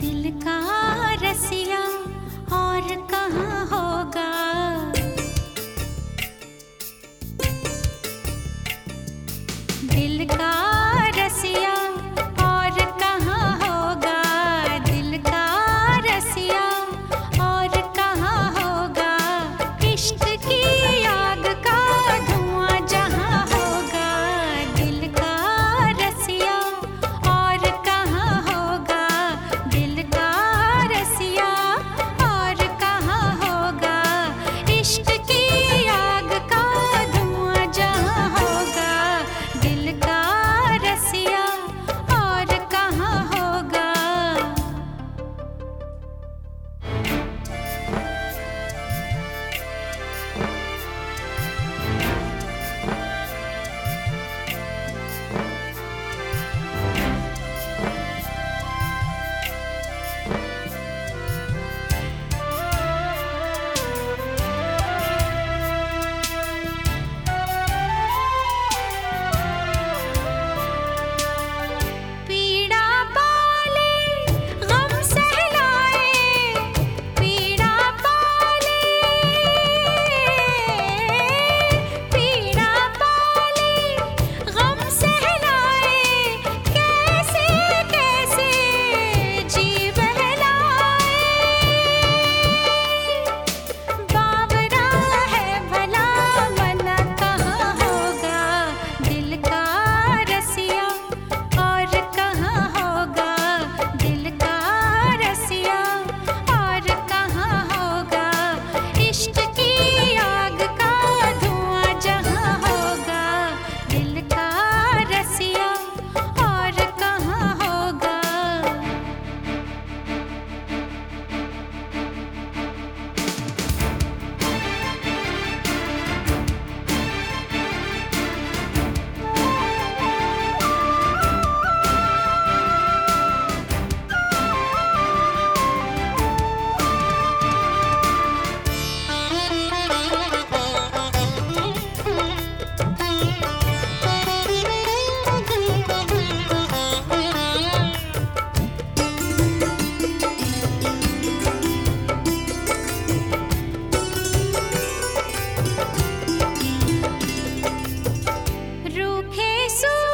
दिल का रसिया और कहाँ होगा? दिल का Jesús.